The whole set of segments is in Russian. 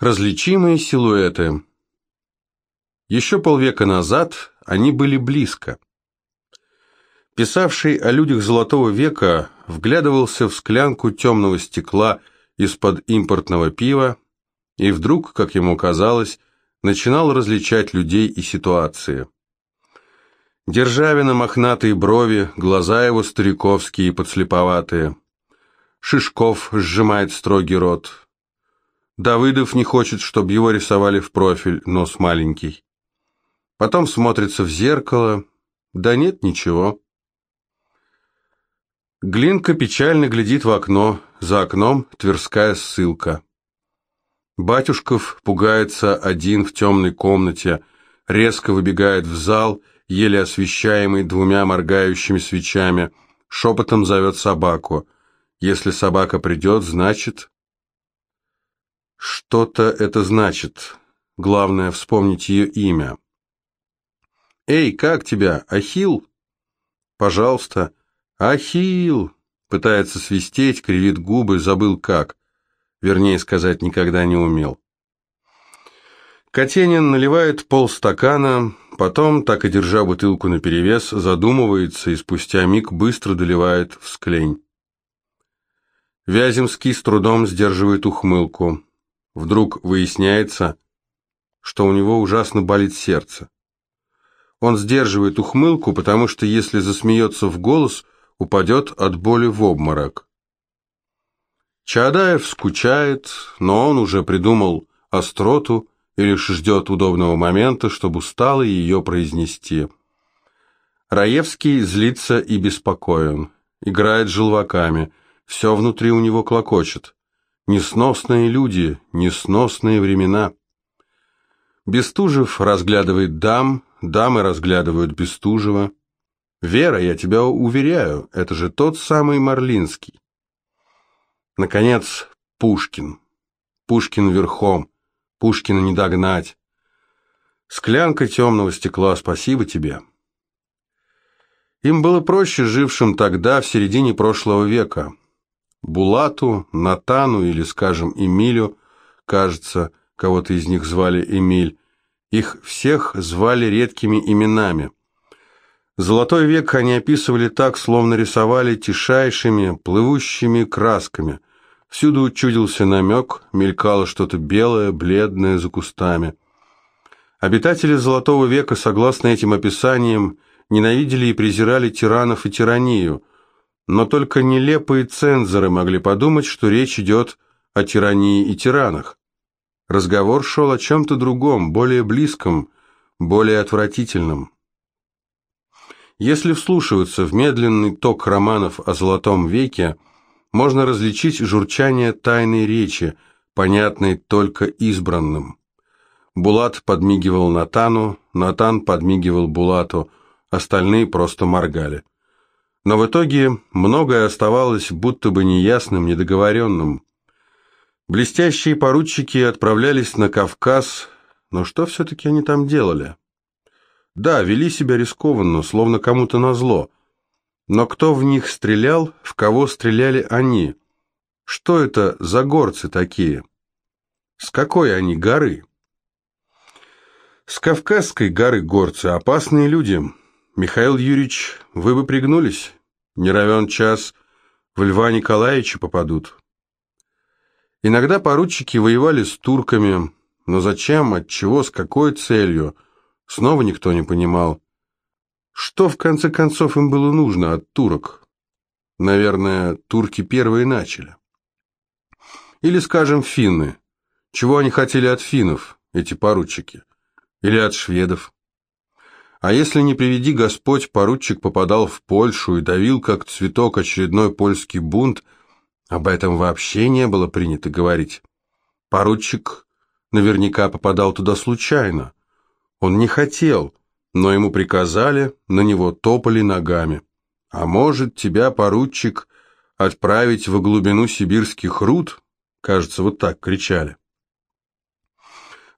Различимые силуэты. Еще полвека назад они были близко. Писавший о людях Золотого века вглядывался в склянку темного стекла из-под импортного пива и вдруг, как ему казалось, начинал различать людей и ситуации. Державина мохнатые брови, глаза его стариковские и подслеповатые. Шишков сжимает строгий рот. Давыдов не хочет, чтобы его рисовали в профиль, нос маленький. Потом смотрится в зеркало. Да нет, ничего. Глинка печально глядит в окно. За окном Тверская ссылка. Батюшков пугается один в темной комнате, резко выбегает в зал, еле освещаемый двумя моргающими свечами, шепотом зовет собаку. Если собака придет, значит... Что-то это значит. Главное вспомнить ее имя. «Эй, как тебя? Ахил?» «Пожалуйста». «Ахил!» Пытается свистеть, кривит губы, забыл как. Вернее сказать, никогда не умел. Катенин наливает полстакана, потом, так и держа бутылку наперевес, задумывается и спустя миг быстро доливает в склень. Вяземский с трудом сдерживает ухмылку. Вдруг выясняется, что у него ужасно болит сердце. Он сдерживает ухмылку, потому что если засмеется в голос, упадет от боли в обморок. Чадаев скучает, но он уже придумал остроту и лишь ждет удобного момента, чтобы устало ее произнести. Раевский злится и беспокоен, играет желваками, все внутри у него клокочет. Несносные люди, несносные времена. Бестужев разглядывает дам, дамы разглядывают Бестужева. «Вера, я тебя уверяю, это же тот самый Марлинский». Наконец, Пушкин. Пушкин верхом. Пушкина не догнать. Склянка темного стекла, спасибо тебе. Им было проще жившим тогда, в середине прошлого века. Булату, Натану или, скажем, Эмилю, кажется, кого-то из них звали Эмиль, их всех звали редкими именами. Золотой век они описывали так, словно рисовали тишайшими, плывущими красками. Всюду чудился намек, мелькало что-то белое, бледное за кустами. Обитатели Золотого века, согласно этим описаниям, ненавидели и презирали тиранов и тиранию – но только нелепые цензоры могли подумать, что речь идет о тирании и тиранах. Разговор шел о чем-то другом, более близком, более отвратительном. Если вслушиваться в медленный ток романов о Золотом веке, можно различить журчание тайной речи, понятной только избранным. Булат подмигивал Натану, Натан подмигивал Булату, остальные просто моргали. Но в итоге многое оставалось будто бы неясным, недоговоренным. Блестящие поручики отправлялись на Кавказ, но что все-таки они там делали? Да, вели себя рискованно, словно кому-то назло. Но кто в них стрелял, в кого стреляли они? Что это за горцы такие? С какой они горы? С Кавказской горы горцы, опасные люди – Михаил Юрьевич, вы бы пригнулись? Не равен час, в Льва Николаевича попадут. Иногда поручики воевали с турками, но зачем, от чего, с какой целью, снова никто не понимал. Что, в конце концов, им было нужно от турок? Наверное, турки первые начали. Или, скажем, финны. Чего они хотели от финнов, эти поручики? Или от шведов? А если не приведи Господь, поручик попадал в Польшу и давил, как цветок, очередной польский бунт, об этом вообще не было принято говорить. Поручик наверняка попадал туда случайно. Он не хотел, но ему приказали, на него топали ногами. А может, тебя, поручик, отправить во глубину сибирских руд? Кажется, вот так кричали.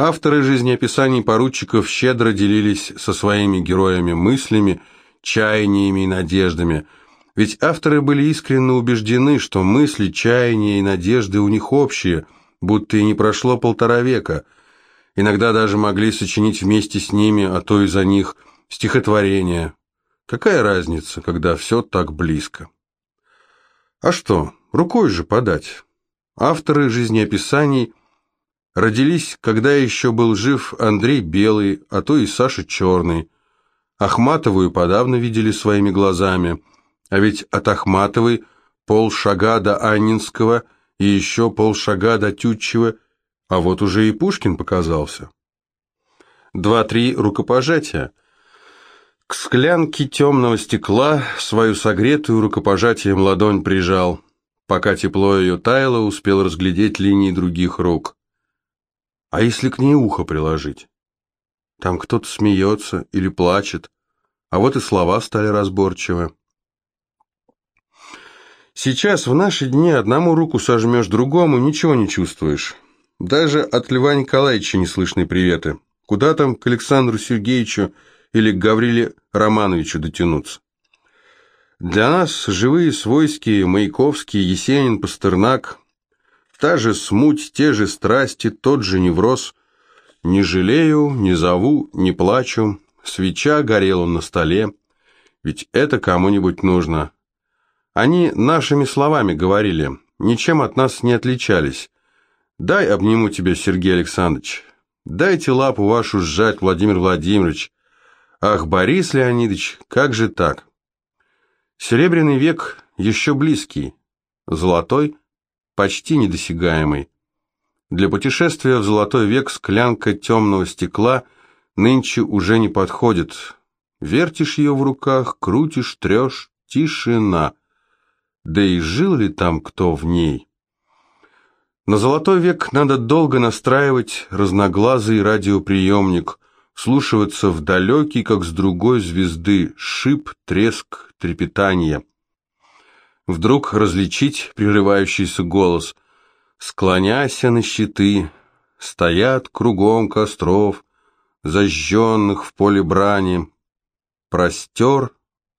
Авторы жизнеописаний поручиков щедро делились со своими героями мыслями, чаяниями и надеждами, ведь авторы были искренне убеждены, что мысли, чаяния и надежды у них общие, будто и не прошло полтора века. Иногда даже могли сочинить вместе с ними, а то и за них, стихотворение. Какая разница, когда все так близко? А что, рукой же подать. Авторы жизнеописаний родились, когда еще был жив Андрей Белый, а то и Саша Черный. Ахматову и подавно видели своими глазами, а ведь от Ахматовой полшага до Аннинского и еще полшага до Тютчева, а вот уже и Пушкин показался. Два-три рукопожатия. К склянке темного стекла свою согретую рукопожатием ладонь прижал. Пока тепло ее таяло, успел разглядеть линии других рук. А если к ней ухо приложить? Там кто-то смеется или плачет, а вот и слова стали разборчивы. Сейчас, в наши дни, одному руку сожмешь, другому ничего не чувствуешь. Даже от Льва Николаевича не слышны приветы. Куда там к Александру Сергеевичу или к Гавриле Романовичу дотянуться? Для нас живые свойские, Маяковский, Есенин, Пастернак, та же смуть, те же страсти, тот же невроз. Не жалею, не зову, не плачу, свеча горела на столе, ведь это кому-нибудь нужно. Они нашими словами говорили, ничем от нас не отличались. Дай обниму тебя, Сергей Александрович. Дайте лапу вашу сжать, Владимир Владимирович. Ах, Борис Леонидович, как же так? Серебряный век еще близкий, золотой почти недосягаемый. Для путешествия в золотой век склянка темного стекла нынче уже не подходит. Вертишь ее в руках, крутишь, трешь, тишина. Да и жил ли там кто в ней? На золотой век надо долго настраивать разноглазый радиоприемник, слушаться в далекий, как с другой звезды, шип, треск, трепетание. Вдруг различить прерывающийся голос «Склоняйся на щиты, стоят кругом костров, зажженных в поле брани, простер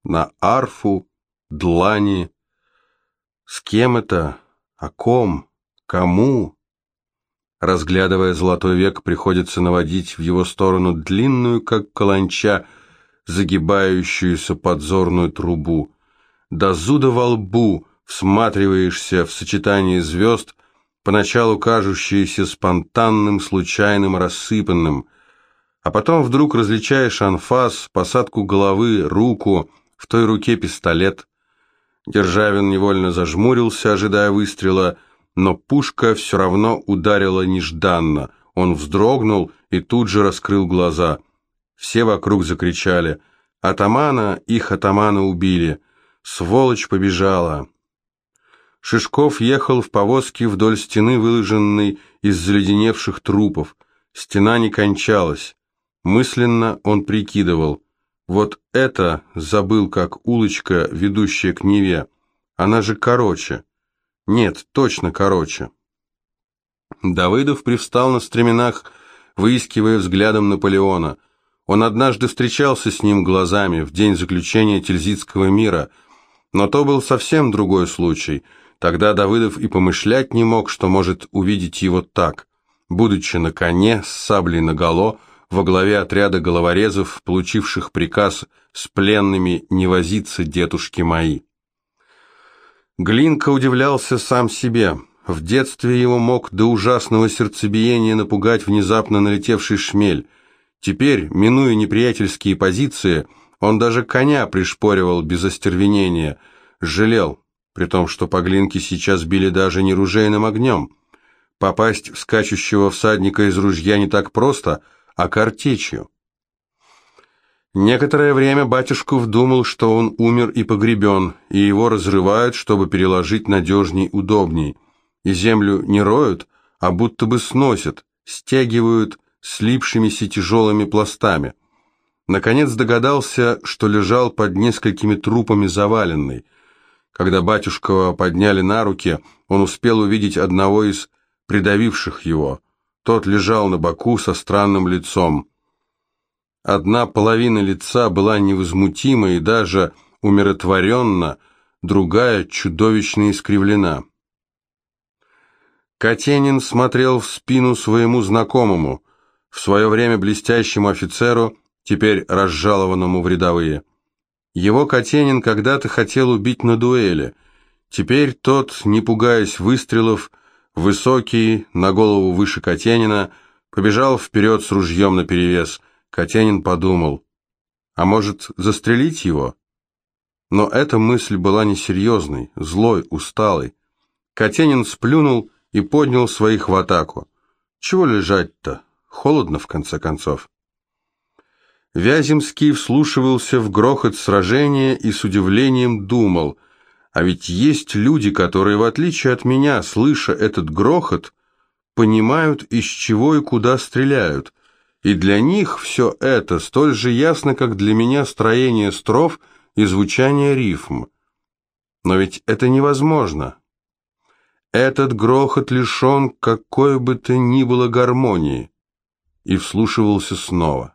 на арфу длани. С кем это? О ком? Кому?» Разглядывая золотой век, приходится наводить в его сторону длинную, как каланча, загибающуюся подзорную трубу. До зуда во лбу всматриваешься в сочетание звезд, поначалу кажущиеся спонтанным, случайным, рассыпанным, а потом вдруг различаешь анфас, посадку головы, руку, в той руке пистолет. Державин невольно зажмурился, ожидая выстрела — но пушка все равно ударила нежданно. Он вздрогнул и тут же раскрыл глаза. Все вокруг закричали. «Атамана! Их атамана убили! Сволочь побежала!» Шишков ехал в повозке вдоль стены, выложенной из заледеневших трупов. Стена не кончалась. Мысленно он прикидывал. Вот это забыл, как улочка, ведущая к Неве. Она же короче. Нет, точно короче. Давыдов привстал на стременах, выискивая взглядом Наполеона. Он однажды встречался с ним глазами в день заключения Тильзитского мира, но то был совсем другой случай. Тогда Давыдов и помышлять не мог, что может увидеть его так, будучи на коне с саблей наголо, во главе отряда головорезов, получивших приказ с пленными не возиться, дедушки мои. Глинка удивлялся сам себе. В детстве его мог до ужасного сердцебиения напугать внезапно налетевший шмель. Теперь, минуя неприятельские позиции, он даже коня пришпоривал без остервенения, жалел, при том, что по Глинке сейчас били даже не ружейным огнем. Попасть в скачущего всадника из ружья не так просто, а картечью. Некоторое время батюшков думал, что он умер и погребен, и его разрывают, чтобы переложить надежней, удобней. И землю не роют, а будто бы сносят, стягивают слипшимися тяжелыми пластами. Наконец догадался, что лежал под несколькими трупами заваленный. Когда батюшкова подняли на руки, он успел увидеть одного из придавивших его. Тот лежал на боку со странным лицом. Одна половина лица была невозмутима и даже умиротворенна, другая чудовищно искривлена. Катенин смотрел в спину своему знакомому, в свое время блестящему офицеру, теперь разжалованному в рядовые. Его Катенин когда-то хотел убить на дуэли. Теперь тот, не пугаясь выстрелов, высокий, на голову выше Катенина, побежал вперед с ружьем наперевес. Катенин подумал, а может, застрелить его? Но эта мысль была несерьезной, злой, усталой. Катенин сплюнул и поднял своих в атаку. Чего лежать-то? Холодно, в конце концов. Вяземский вслушивался в грохот сражения и с удивлением думал, а ведь есть люди, которые, в отличие от меня, слыша этот грохот, понимают, из чего и куда стреляют, и для них все это столь же ясно, как для меня строение строф и звучание рифм. Но ведь это невозможно. Этот грохот лишен какой бы то ни было гармонии. И вслушивался снова.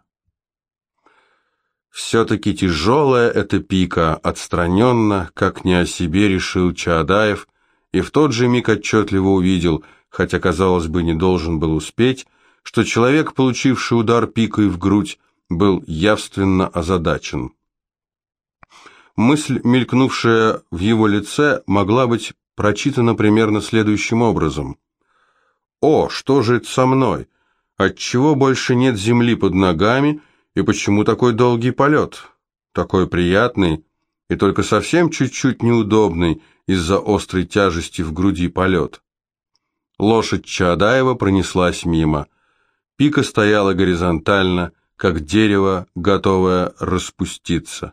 Все-таки тяжелая эта пика, отстраненно, как не о себе решил Чаадаев, и в тот же миг отчетливо увидел, хотя, казалось бы, не должен был успеть, что человек, получивший удар пикой в грудь, был явственно озадачен. Мысль, мелькнувшая в его лице, могла быть прочитана примерно следующим образом. «О, что же это со мной? Отчего больше нет земли под ногами, и почему такой долгий полет? Такой приятный и только совсем чуть-чуть неудобный из-за острой тяжести в груди полет». Лошадь Чаадаева пронеслась мимо. Пика стояла горизонтально, как дерево, готовое распуститься.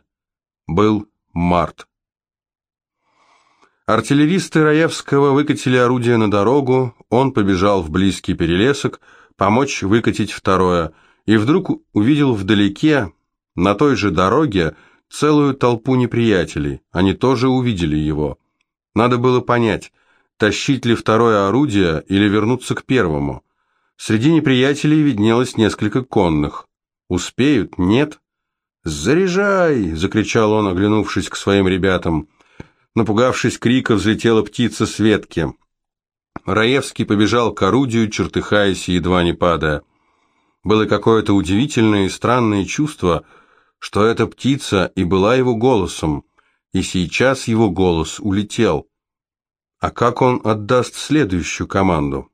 Был март. Артиллеристы Раевского выкатили орудие на дорогу, он побежал в близкий перелесок, помочь выкатить второе, и вдруг увидел вдалеке, на той же дороге, целую толпу неприятелей. Они тоже увидели его. Надо было понять, тащить ли второе орудие или вернуться к первому. Среди неприятелей виднелось несколько конных. Успеют? Нет? «Заряжай!» — закричал он, оглянувшись к своим ребятам. Напугавшись крика, взлетела птица с ветки. Раевский побежал к орудию, чертыхаясь и едва не падая. Было какое-то удивительное и странное чувство, что эта птица и была его голосом, и сейчас его голос улетел. А как он отдаст следующую команду?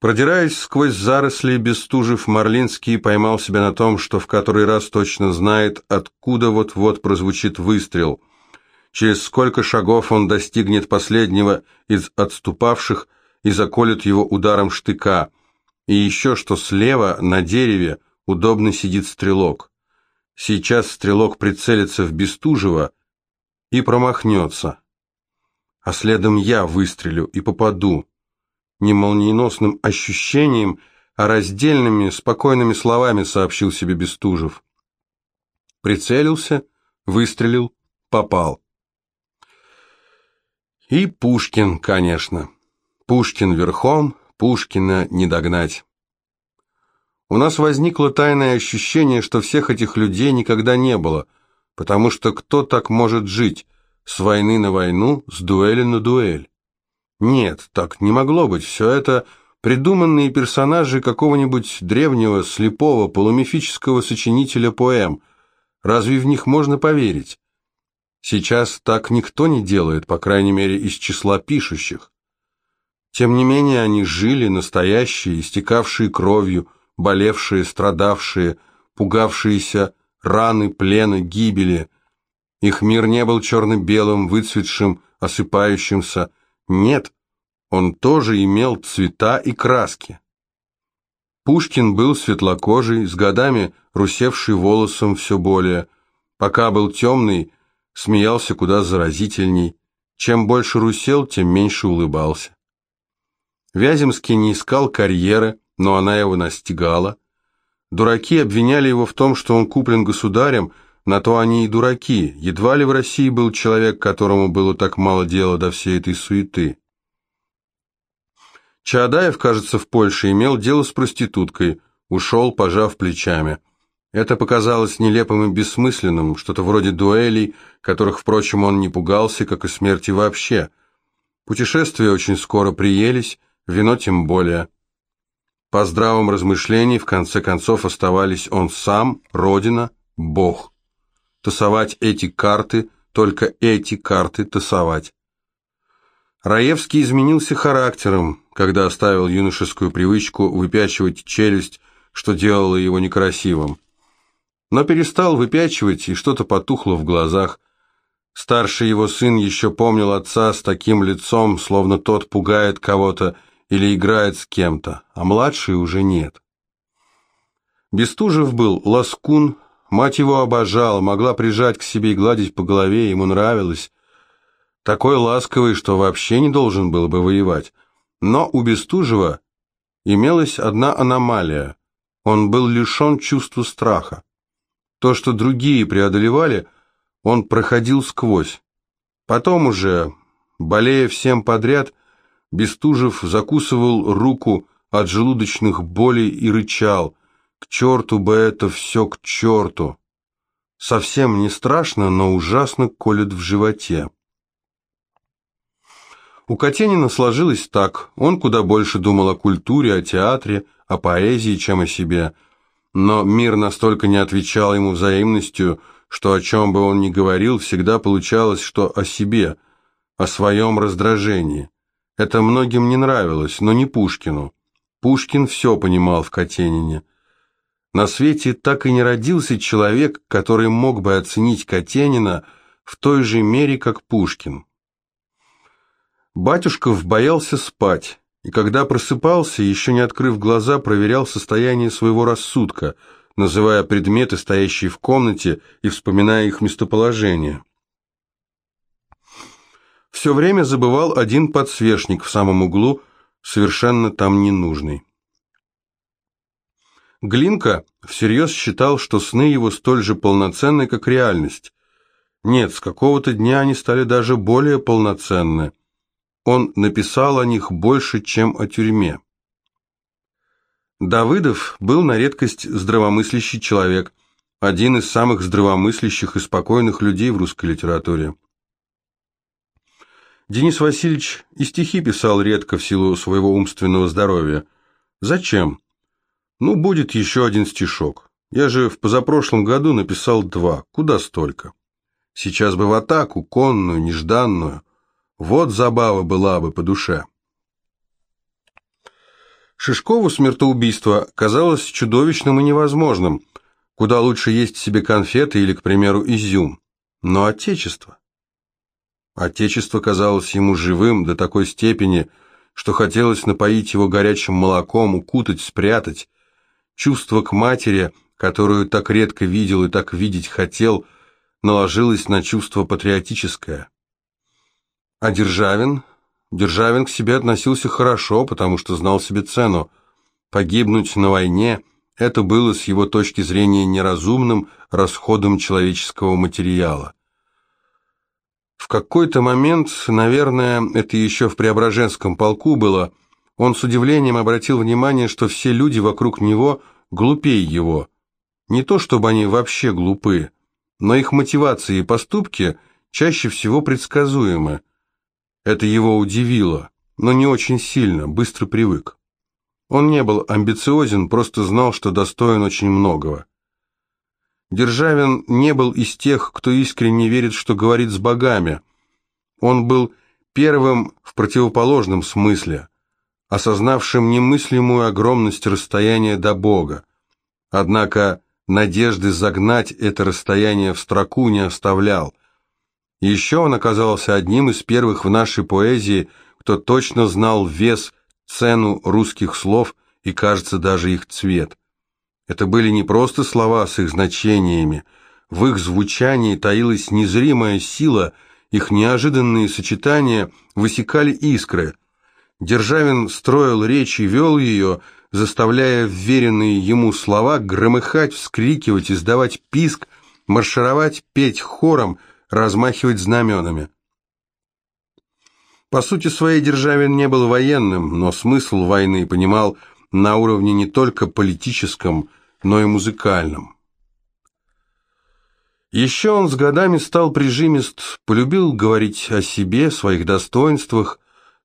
Продираясь сквозь заросли, Бестужев Марлинский поймал себя на том, что в который раз точно знает, откуда вот-вот прозвучит выстрел. Через сколько шагов он достигнет последнего из отступавших и заколет его ударом штыка. И еще что слева, на дереве, удобно сидит стрелок. Сейчас стрелок прицелится в Бестужева и промахнется. А следом я выстрелю и попаду не молниеносным ощущением, а раздельными, спокойными словами сообщил себе Бестужев. Прицелился, выстрелил, попал. И Пушкин, конечно. Пушкин верхом, Пушкина не догнать. У нас возникло тайное ощущение, что всех этих людей никогда не было, потому что кто так может жить с войны на войну, с дуэли на дуэль? Нет, так не могло быть. Все это придуманные персонажи какого-нибудь древнего, слепого, полумифического сочинителя поэм. Разве в них можно поверить? Сейчас так никто не делает, по крайней мере, из числа пишущих. Тем не менее, они жили, настоящие, истекавшие кровью, болевшие, страдавшие, пугавшиеся раны, плена, гибели. Их мир не был черно-белым, выцветшим, осыпающимся, нет, он тоже имел цвета и краски. Пушкин был светлокожий, с годами русевший волосом все более. Пока был темный, смеялся куда заразительней. Чем больше русел, тем меньше улыбался. Вяземский не искал карьеры, но она его настигала. Дураки обвиняли его в том, что он куплен государем, на то они и дураки. Едва ли в России был человек, которому было так мало дела до всей этой суеты. Чаадаев, кажется, в Польше имел дело с проституткой, ушел, пожав плечами. Это показалось нелепым и бессмысленным, что-то вроде дуэлей, которых, впрочем, он не пугался, как и смерти вообще. Путешествия очень скоро приелись, вино тем более. По здравом размышлении, в конце концов, оставались он сам, Родина, Бог. Тасовать эти карты, только эти карты тасовать. Раевский изменился характером, когда оставил юношескую привычку выпячивать челюсть, что делало его некрасивым. Но перестал выпячивать, и что-то потухло в глазах. Старший его сын еще помнил отца с таким лицом, словно тот пугает кого-то или играет с кем-то, а младший уже нет. Бестужев был ласкун, мать его обожала, могла прижать к себе и гладить по голове, ему нравилось. Такой ласковый, что вообще не должен был бы воевать. Но у Бестужева имелась одна аномалия. Он был лишен чувства страха. То, что другие преодолевали, он проходил сквозь. Потом уже, болея всем подряд, Бестужев закусывал руку от желудочных болей и рычал. К черту бы это все, к черту! Совсем не страшно, но ужасно колет в животе. У Катенина сложилось так. Он куда больше думал о культуре, о театре, о поэзии, чем о себе. Но мир настолько не отвечал ему взаимностью, что о чем бы он ни говорил, всегда получалось, что о себе, о своем раздражении. Это многим не нравилось, но не Пушкину. Пушкин все понимал в Катенине. На свете так и не родился человек, который мог бы оценить Катенина в той же мере, как Пушкин. Батюшков боялся спать, и когда просыпался, еще не открыв глаза, проверял состояние своего рассудка, называя предметы, стоящие в комнате, и вспоминая их местоположение. Все время забывал один подсвечник в самом углу, совершенно там ненужный. Глинка всерьез считал, что сны его столь же полноценны, как реальность. Нет, с какого-то дня они стали даже более полноценны. Он написал о них больше, чем о тюрьме. Давыдов был на редкость здравомыслящий человек, один из самых здравомыслящих и спокойных людей в русской литературе. Денис Васильевич и стихи писал редко в силу своего умственного здоровья. Зачем? Ну, будет еще один стишок. Я же в позапрошлом году написал два. Куда столько? Сейчас бы в атаку, конную, нежданную. Вот забава была бы по душе. Шишкову смертоубийство казалось чудовищным и невозможным. Куда лучше есть себе конфеты или, к примеру, изюм. Но Отечество... Отечество казалось ему живым до такой степени, что хотелось напоить его горячим молоком, укутать, спрятать. Чувство к матери, которую так редко видел и так видеть хотел, наложилось на чувство патриотическое. А Державин? Державин к себе относился хорошо, потому что знал себе цену. Погибнуть на войне – это было с его точки зрения неразумным расходом человеческого материала. Какой-то момент, наверное, это еще в Преображенском полку было, он с удивлением обратил внимание, что все люди вокруг него глупее его. Не то, чтобы они вообще глупы, но их мотивации и поступки чаще всего предсказуемы – это его удивило, но не очень сильно, быстро привык. Он не был амбициозен, просто знал, что достоин очень многого. Державин не был из тех, кто искренне верит, что говорит с богами. Он был первым в противоположном смысле, осознавшим немыслимую огромность расстояния до Бога. Однако надежды загнать это расстояние в строку не оставлял, еще он оказался одним из первых в нашей поэзии, кто точно знал вес, цену русских слов и, кажется, даже их цвет. Это были не просто слова с их значениями, в их звучании таилась незримая сила, их неожиданные сочетания высекали искры. Державин строил речь и вел ее, заставляя вверенные ему слова громыхать, вскрикивать, издавать писк, маршировать, петь хором – размахивать знаменами. По сути своей Державин не был военным, но смысл войны понимал на уровне не только политическом, но и музыкальном. Еще он с годами стал прижимист, полюбил говорить о себе, своих достоинствах,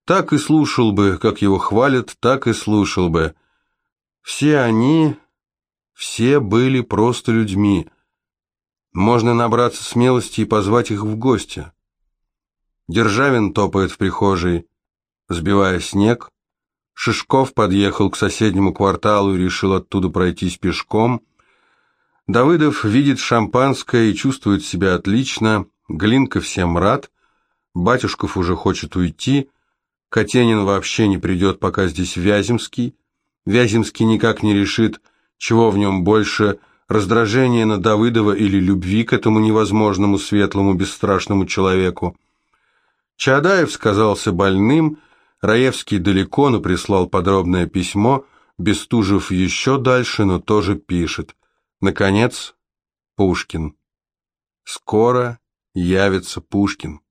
Так и слушал бы, как его хвалят, так и слушал бы. Все они, все были просто людьми. Можно набраться смелости и позвать их в гости. Державин топает в прихожей, сбивая снег. Шишков подъехал к соседнему кварталу и решил оттуда пройтись пешком. Давыдов видит шампанское и чувствует себя отлично. Глинка всем рад. Батюшков уже хочет уйти. Катенин вообще не придет, пока здесь Вяземский. Вяземский никак не решит, чего в нем больше – раздражение на Давыдова или любви к этому невозможному, светлому, бесстрашному человеку. Чадаев сказался больным, Раевский далеко, но прислал подробное письмо, Бестужев еще дальше, но тоже пишет. Наконец, Пушкин. Скоро явится Пушкин.